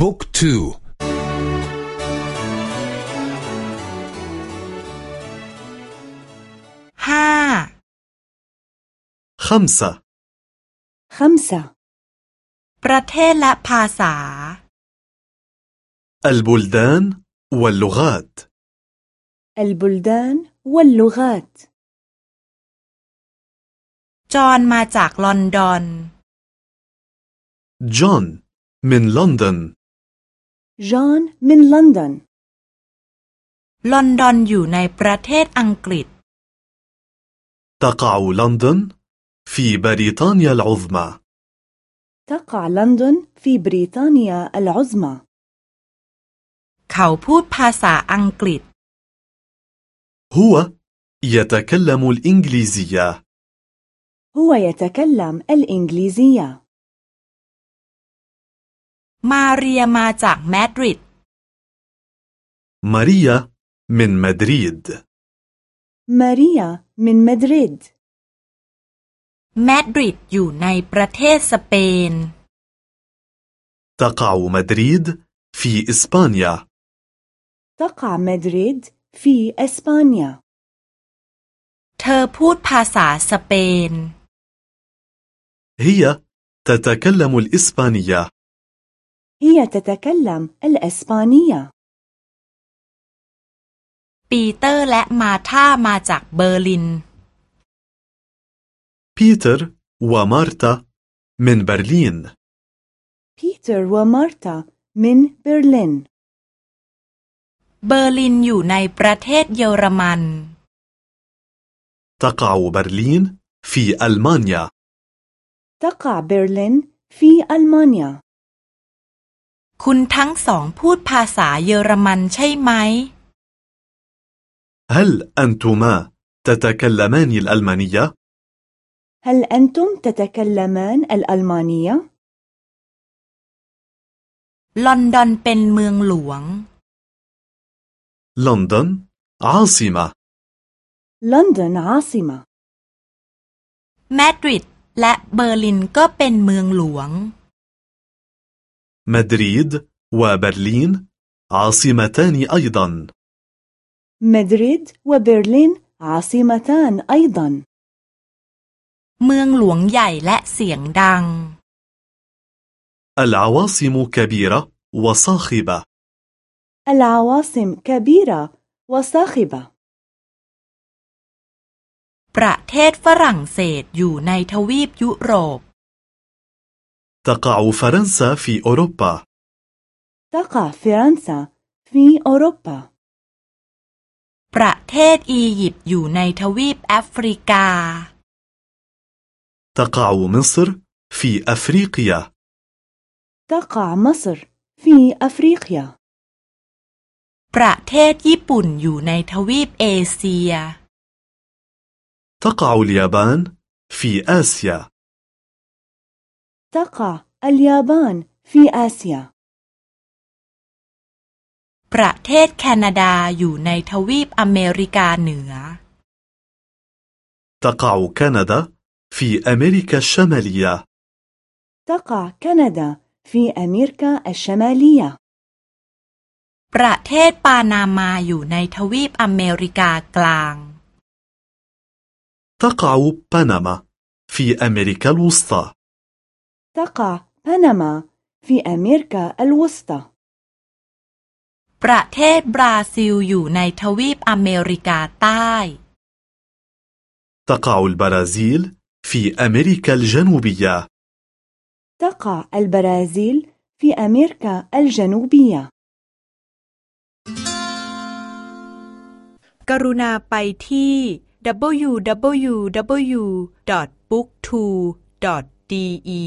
บุ๊กทูห้า خمسة خمسة ประเทศและภาษา البلدان واللغات البلدان واللغات จอห์นมาจากลอนดอน جون من لندن جون من لندن ลอนดอนอยู่ในประเทศอังกฤษ تقع لندن في بريطانيا العظمى تقع لندن في بريطانيا العظمى เขาพูดภาษาอังกฤษ هو يتكلم الإنجليزية هو يتكلم الإنجليزية มาเรียมาจากมาดริด ماريا من مدريد ماريا من مدريد มาดริดอยู่ในประเทศสเปน تقع مدريد في إسبانيا تقع مدريد في إسبانيا เธอพูดภาษาสเปน هي تتكلم الإسبانية هي تتكلم الإسبانية ปีเตอร์และมาธามาจากเบอร์ลิน بيتر ومارتا من برلين بيتر ومارتا من برلين เบอร์ลินอยู่ในประเทศเยอรมัน تقع برلين في ألمانيا تقع برلين في ألمانيا คุณทั้งสองพูดภาษาเยอรมันใช่ไหม هل أنتما تتكلمان الألمانية؟ هل أنتم تتكلمان الألمانية؟ ลอนดอนเป็นเมืองหลวง لندن عاصمة لندن عاصمة มาดริดและเบอร์ลินก็เป็นเมืองหลวง مدريد وبرلين عاصمتان أيضا مدريد وبرلين عاصمتان أيضا เมืองหลวงใหญ่และเสียงดัง العواصم كبيرة وصاخبة العواصم كبيرة وصاخبة ประเทศฝรั่งเศสอยู่ในทวีปยุโรป تقع فرنسا في أوروبا تقع فرنسا في أوروبا ประเทศอียิปต์อยู่ในทวีปแอฟริกา تقع مصر في أفريقيا تقع مصر في أفريقيا ประเทศญี่ปุ่นอยู่ในทวีปเอเชีย تقع اليابان في آسيا تقع اليابان في آسيا ประเทศแคนาดาอยู่ในทวีปอเมริกาเหนือ تقع كندا في أمريكا الشمالية تقع كندا في أمريكا الشمالية ประเทศปานามาอยู่ในทวีปอเมริกากลาง تقع بنما في أمريكا الوسطى تقع بنما في أمريكا الوسطى ประเทศบราซิลอยู่ในทวีปอเมริกาใต้ تقع البرازيل في أمريكا الجنوبية تقع البرازيل في أمريكا الجنوبية กรุณาไปที่ www.booktwo.de